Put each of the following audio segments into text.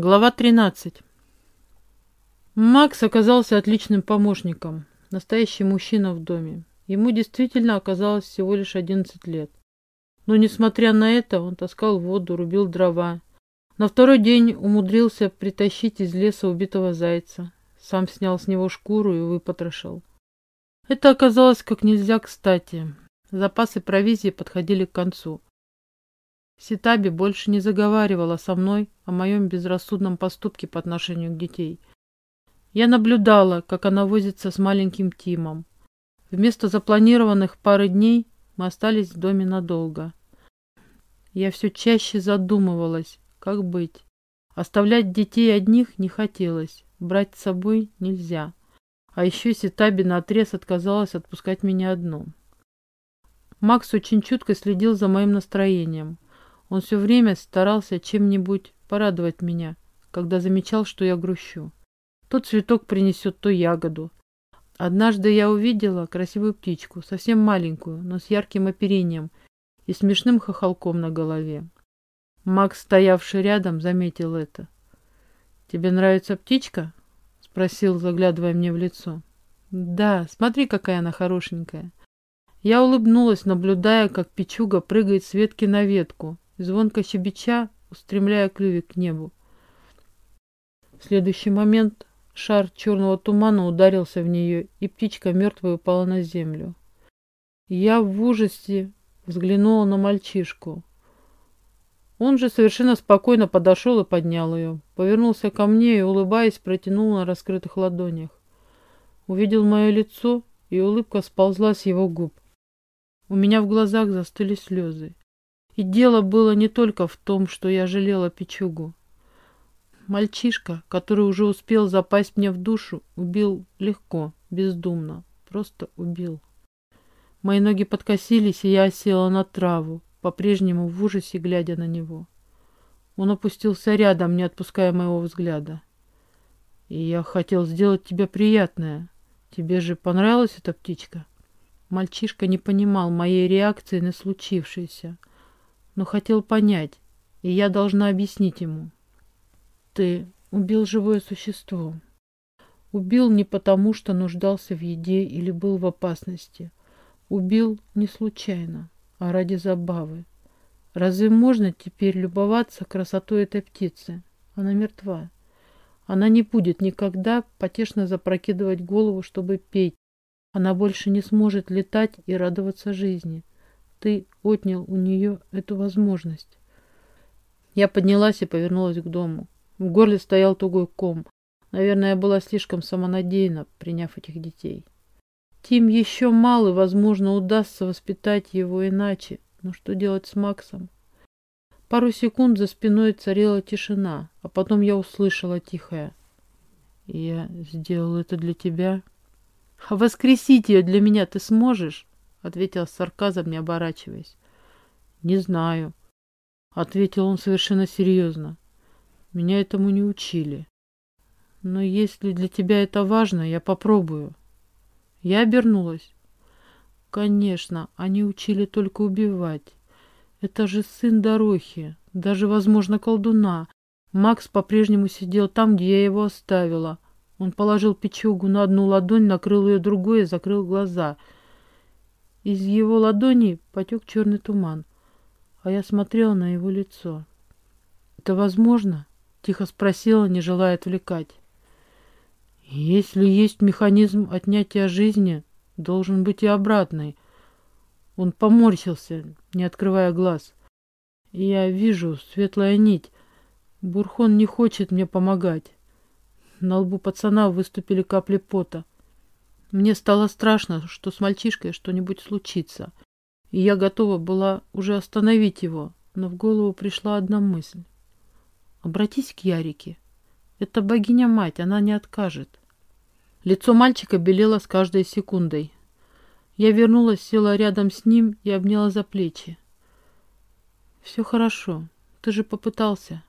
Глава 13. Макс оказался отличным помощником. Настоящий мужчина в доме. Ему действительно оказалось всего лишь 11 лет. Но, несмотря на это, он таскал воду, рубил дрова. На второй день умудрился притащить из леса убитого зайца. Сам снял с него шкуру и выпотрошил. Это оказалось как нельзя кстати. Запасы провизии подходили к концу. Ситаби больше не заговаривала со мной о моем безрассудном поступке по отношению к детей. Я наблюдала, как она возится с маленьким Тимом. Вместо запланированных пары дней мы остались в доме надолго. Я все чаще задумывалась, как быть. Оставлять детей одних не хотелось, брать с собой нельзя. А еще Ситаби наотрез отказалась отпускать меня одну. Макс очень чутко следил за моим настроением. Он все время старался чем-нибудь порадовать меня, когда замечал, что я грущу. То цветок принесет, то ягоду. Однажды я увидела красивую птичку, совсем маленькую, но с ярким оперением и смешным хохолком на голове. Макс, стоявший рядом, заметил это. «Тебе нравится птичка?» — спросил, заглядывая мне в лицо. «Да, смотри, какая она хорошенькая». Я улыбнулась, наблюдая, как печуга прыгает с ветки на ветку, звонко щебеча, устремляя клювик к небу. В следующий момент шар черного тумана ударился в нее, и птичка мертвая упала на землю. Я в ужасе взглянула на мальчишку. Он же совершенно спокойно подошел и поднял ее, повернулся ко мне и, улыбаясь, протянул на раскрытых ладонях. Увидел мое лицо, и улыбка сползла с его губ. У меня в глазах застыли слезы. И дело было не только в том, что я жалела Пичугу. Мальчишка, который уже успел запасть мне в душу, убил легко, бездумно, просто убил. Мои ноги подкосились, и я села на траву, по-прежнему в ужасе глядя на него. Он опустился рядом, не отпуская моего взгляда. И я хотел сделать тебе приятное. Тебе же понравилась эта птичка? Мальчишка не понимал моей реакции на случившееся но хотел понять, и я должна объяснить ему. Ты убил живое существо. Убил не потому, что нуждался в еде или был в опасности. Убил не случайно, а ради забавы. Разве можно теперь любоваться красотой этой птицы? Она мертва. Она не будет никогда потешно запрокидывать голову, чтобы петь. Она больше не сможет летать и радоваться жизни. Ты отнял у нее эту возможность. Я поднялась и повернулась к дому. В горле стоял тугой ком. Наверное, я была слишком самонадеянна, приняв этих детей. Тим еще мал, и, возможно, удастся воспитать его иначе. Но что делать с Максом? Пару секунд за спиной царила тишина, а потом я услышала тихое. «Я сделал это для тебя». «А воскресить ее для меня ты сможешь?» — ответил с сарказмом, не оборачиваясь. «Не знаю», — ответил он совершенно серьезно. «Меня этому не учили. Но если для тебя это важно, я попробую». Я обернулась. «Конечно, они учили только убивать. Это же сын Дорохи, даже, возможно, колдуна. Макс по-прежнему сидел там, где я его оставила. Он положил печугу на одну ладонь, накрыл ее другой и закрыл глаза — из его ладони потек черный туман, а я смотрела на его лицо. «Это возможно?» — тихо спросила, не желая отвлекать. «Если есть механизм отнятия жизни, должен быть и обратный». Он поморщился, не открывая глаз. «Я вижу светлая нить. Бурхон не хочет мне помогать». На лбу пацана выступили капли пота. Мне стало страшно, что с мальчишкой что-нибудь случится, и я готова была уже остановить его, но в голову пришла одна мысль. Обратись к Ярике. Это богиня-мать, она не откажет. Лицо мальчика белело с каждой секундой. Я вернулась, села рядом с ним и обняла за плечи. «Все хорошо. Ты же попытался».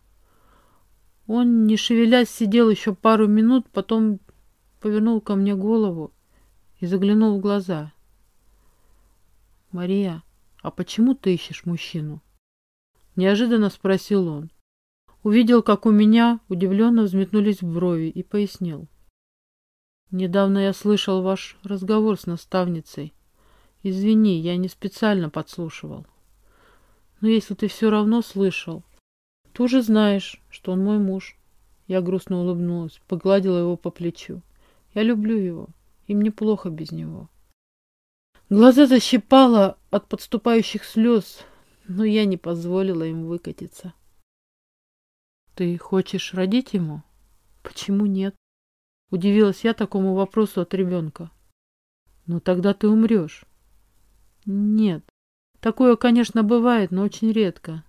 Он, не шевелясь, сидел еще пару минут, потом повернул ко мне голову и заглянул в глаза. «Мария, а почему ты ищешь мужчину?» Неожиданно спросил он. Увидел, как у меня удивленно взметнулись брови и пояснил. Недавно я слышал ваш разговор с наставницей. Извини, я не специально подслушивал. Но если ты все равно слышал, ты уже знаешь, что он мой муж. Я грустно улыбнулась, погладила его по плечу. Я люблю его, и мне плохо без него. Глаза защипало от подступающих слез, но я не позволила им выкатиться. Ты хочешь родить ему? Почему нет? Удивилась я такому вопросу от ребенка. Ну тогда ты умрешь. Нет. Такое, конечно, бывает, но очень редко.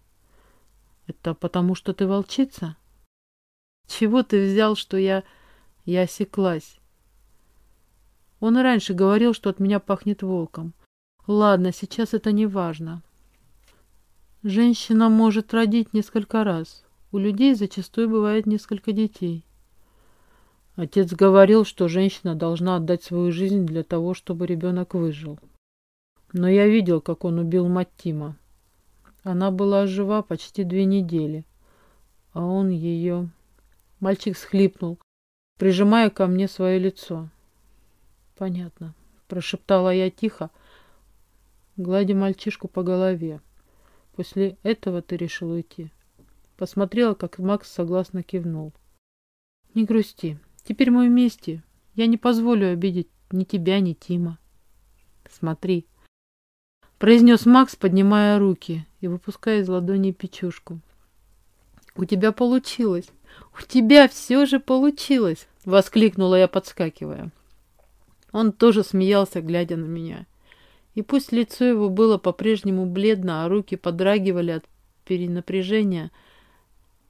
Это потому, что ты волчица? Чего ты взял, что я... Я осеклась. Он и раньше говорил, что от меня пахнет волком. Ладно, сейчас это не важно. Женщина может родить несколько раз. У людей зачастую бывает несколько детей. Отец говорил, что женщина должна отдать свою жизнь для того, чтобы ребенок выжил. Но я видел, как он убил мать Тима. Она была жива почти две недели, а он ее... Мальчик схлипнул, прижимая ко мне свое лицо. «Понятно», — прошептала я тихо, гладя мальчишку по голове. «После этого ты решил уйти?» Посмотрела, как Макс согласно кивнул. «Не грусти. Теперь мы вместе. Я не позволю обидеть ни тебя, ни Тима». «Смотри», — произнес Макс, поднимая руки и выпуская из ладони печушку. «У тебя получилось! У тебя все же получилось!» — воскликнула я, подскакивая. Он тоже смеялся, глядя на меня. И пусть лицо его было по-прежнему бледно, а руки подрагивали от перенапряжения, —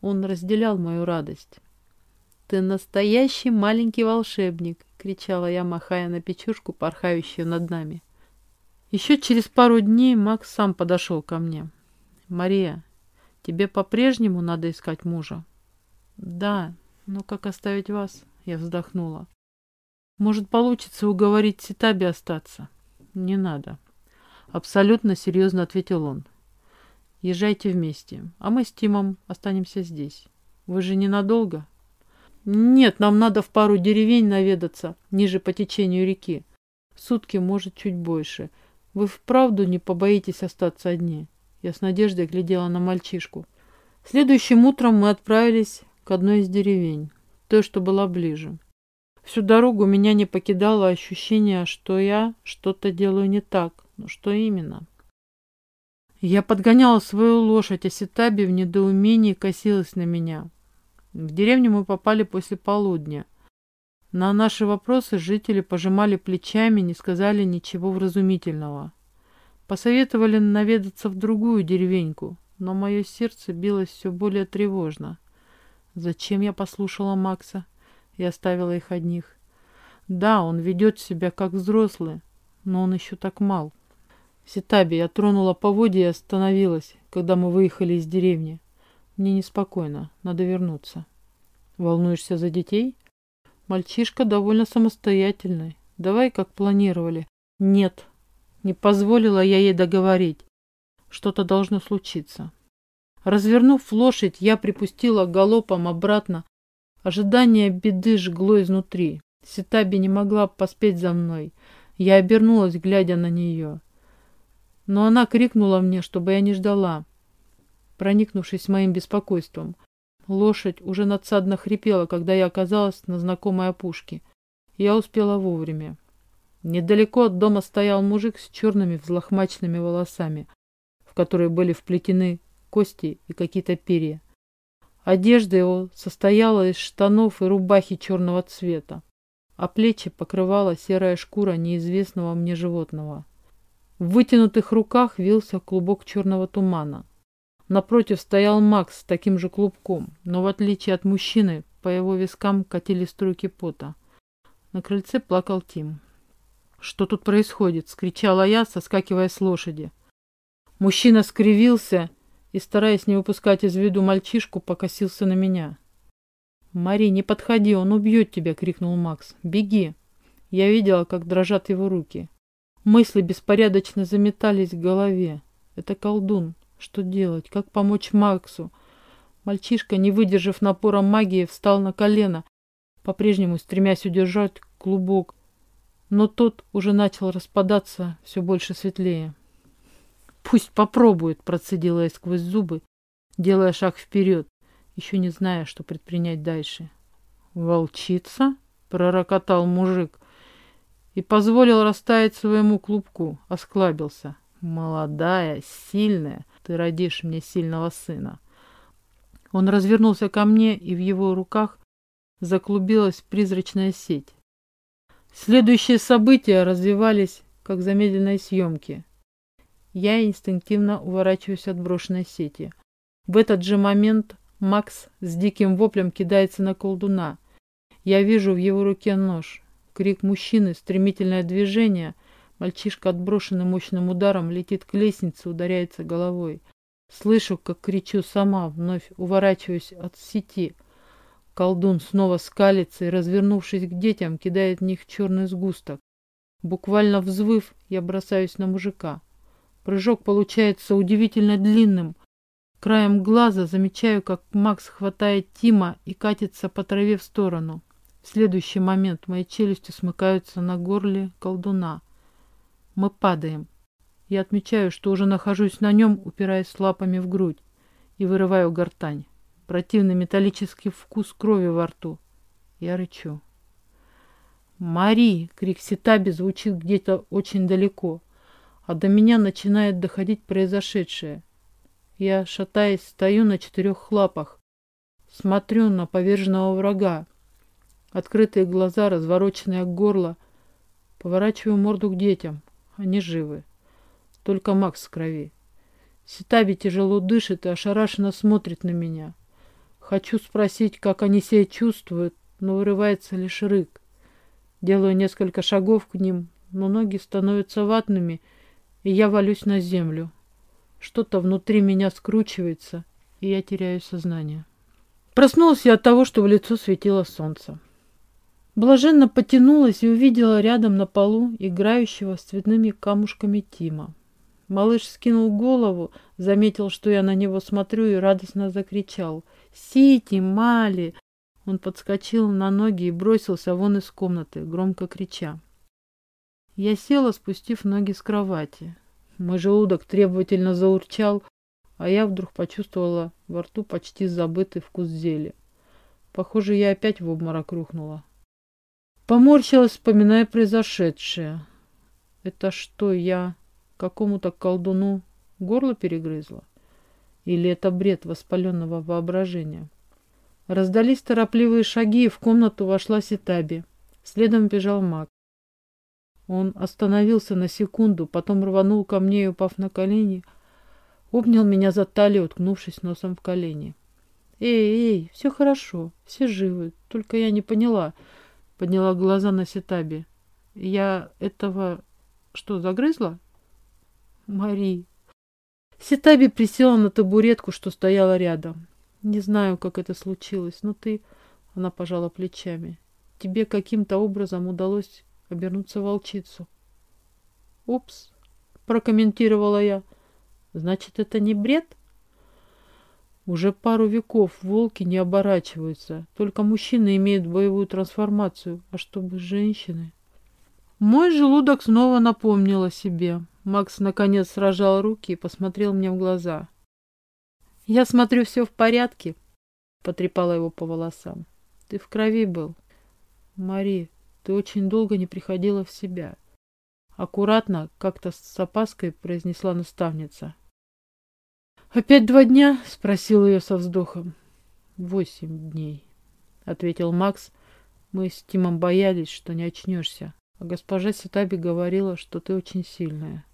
он разделял мою радость. «Ты настоящий маленький волшебник!» — кричала я, махая на печушку, порхающую над нами. Еще через пару дней Макс сам подошел ко мне. «Мария, тебе по-прежнему надо искать мужа?» «Да, но как оставить вас?» — я вздохнула. «Может, получится уговорить Ситаби остаться?» «Не надо», — абсолютно серьезно ответил он. Езжайте вместе, а мы с Тимом останемся здесь. Вы же ненадолго? Нет, нам надо в пару деревень наведаться, ниже по течению реки. Сутки, может, чуть больше. Вы вправду не побоитесь остаться одни? Я с надеждой глядела на мальчишку. Следующим утром мы отправились к одной из деревень, той, что была ближе. Всю дорогу меня не покидало ощущение, что я что-то делаю не так. Но что именно? Я подгоняла свою лошадь, а Ситаби в недоумении косилась на меня. В деревню мы попали после полудня. На наши вопросы жители пожимали плечами, не сказали ничего вразумительного. Посоветовали наведаться в другую деревеньку, но мое сердце билось все более тревожно. Зачем я послушала Макса и оставила их одних? Да, он ведет себя как взрослый, но он еще так мал. Ситаби, я тронула поводья и остановилась, когда мы выехали из деревни. Мне неспокойно, надо вернуться. Волнуешься за детей? Мальчишка довольно самостоятельный. Давай, как планировали. Нет, не позволила я ей договорить. Что-то должно случиться. Развернув лошадь, я припустила галопом обратно. Ожидание беды жгло изнутри. Ситаби не могла поспеть за мной. Я обернулась, глядя на нее но она крикнула мне, чтобы я не ждала, проникнувшись моим беспокойством. Лошадь уже надсадно хрипела, когда я оказалась на знакомой опушке. Я успела вовремя. Недалеко от дома стоял мужик с черными взлохмаченными волосами, в которые были вплетены кости и какие-то перья. Одежда его состояла из штанов и рубахи черного цвета, а плечи покрывала серая шкура неизвестного мне животного. В вытянутых руках вился клубок черного тумана. Напротив стоял Макс с таким же клубком, но в отличие от мужчины, по его вискам катились струйки пота. На крыльце плакал Тим. «Что тут происходит?» — скричала я, соскакивая с лошади. Мужчина скривился и, стараясь не выпускать из виду мальчишку, покосился на меня. «Мари, не подходи, он убьет тебя!» — крикнул Макс. «Беги!» Я видела, как дрожат его руки. Мысли беспорядочно заметались в голове. Это колдун. Что делать? Как помочь Максу? Мальчишка, не выдержав напора магии, встал на колено, по-прежнему стремясь удержать клубок, но тот уже начал распадаться все больше светлее. «Пусть попробует», — процедила я сквозь зубы, делая шаг вперед, еще не зная, что предпринять дальше. «Волчица?» — пророкотал мужик и позволил растаять своему клубку, осклабился. «Молодая, сильная, ты родишь мне сильного сына». Он развернулся ко мне, и в его руках заклубилась призрачная сеть. Следующие события развивались, как в замедленной съемке. Я инстинктивно уворачиваюсь от брошенной сети. В этот же момент Макс с диким воплем кидается на колдуна. Я вижу в его руке нож. Крик мужчины, стремительное движение. Мальчишка, отброшенный мощным ударом, летит к лестнице, ударяется головой. Слышу, как кричу сама, вновь уворачиваюсь от сети. Колдун снова скалится и, развернувшись к детям, кидает в них черный сгусток. Буквально взвыв, я бросаюсь на мужика. Прыжок получается удивительно длинным. Краем глаза замечаю, как Макс хватает Тима и катится по траве в сторону. В следующий момент мои челюсти смыкаются на горле колдуна. Мы падаем. Я отмечаю, что уже нахожусь на нем, упираясь лапами в грудь, и вырываю гортань. Противный металлический вкус крови во рту. Я рычу. «Мари!» — крик Ситаби звучит где-то очень далеко, а до меня начинает доходить произошедшее. Я, шатаясь, стою на четырех лапах, смотрю на поверженного врага. Открытые глаза, развороченное горло. Поворачиваю морду к детям. Они живы. Только Макс в крови. Ситаби тяжело дышит и ошарашенно смотрит на меня. Хочу спросить, как они себя чувствуют, но вырывается лишь рык. Делаю несколько шагов к ним, но ноги становятся ватными, и я валюсь на землю. Что-то внутри меня скручивается, и я теряю сознание. Проснулась я от того, что в лицо светило солнце. Блаженно потянулась и увидела рядом на полу играющего с цветными камушками Тима. Малыш скинул голову, заметил, что я на него смотрю и радостно закричал. «Сити, Мали!» Он подскочил на ноги и бросился вон из комнаты, громко крича. Я села, спустив ноги с кровати. Мой желудок требовательно заурчал, а я вдруг почувствовала во рту почти забытый вкус зели. Похоже, я опять в обморок рухнула. Поморщилась, вспоминая произошедшее. Это что, я какому-то колдуну горло перегрызла? Или это бред воспаленного воображения? Раздались торопливые шаги, и в комнату вошла Ситаби. Следом бежал маг. Он остановился на секунду, потом рванул ко мне и, упав на колени, обнял меня за талию, уткнувшись носом в колени. «Эй, эй, все хорошо, все живы, только я не поняла», — подняла глаза на Ситаби. «Я этого что, загрызла?» Мари. Ситаби присела на табуретку, что стояла рядом. Не знаю, как это случилось, но ты... Она пожала плечами. Тебе каким-то образом удалось обернуться в волчицу. Упс, прокомментировала я. Значит, это не бред? Уже пару веков волки не оборачиваются. Только мужчины имеют боевую трансформацию. А чтобы женщины... Мой желудок снова напомнил о себе. Макс наконец сражал руки и посмотрел мне в глаза. «Я смотрю, все в порядке», — потрепала его по волосам. «Ты в крови был. Мари, ты очень долго не приходила в себя». Аккуратно, как-то с опаской произнесла наставница. «Опять два дня?» — спросил ее со вздохом. «Восемь дней», — ответил Макс. «Мы с Тимом боялись, что не очнешься, а госпожа Ситаби говорила, что ты очень сильная».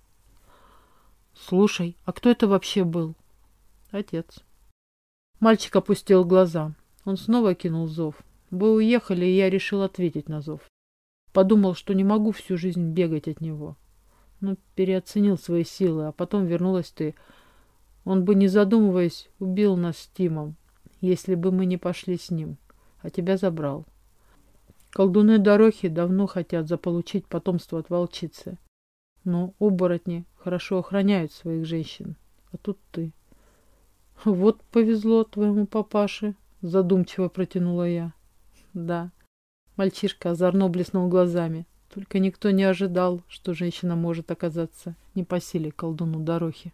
«Слушай, а кто это вообще был?» «Отец». Мальчик опустил глаза. Он снова кинул зов. Вы уехали, и я решил ответить на зов. Подумал, что не могу всю жизнь бегать от него. Но переоценил свои силы, а потом вернулась ты. Он бы, не задумываясь, убил нас с Тимом, если бы мы не пошли с ним, а тебя забрал. Колдуны Дорохи давно хотят заполучить потомство от волчицы. Но оборотни хорошо охраняют своих женщин. А тут ты. Вот повезло твоему папаше, задумчиво протянула я. Да. Мальчишка озорно блеснул глазами. Только никто не ожидал, что женщина может оказаться не по силе колдуну Дорохи.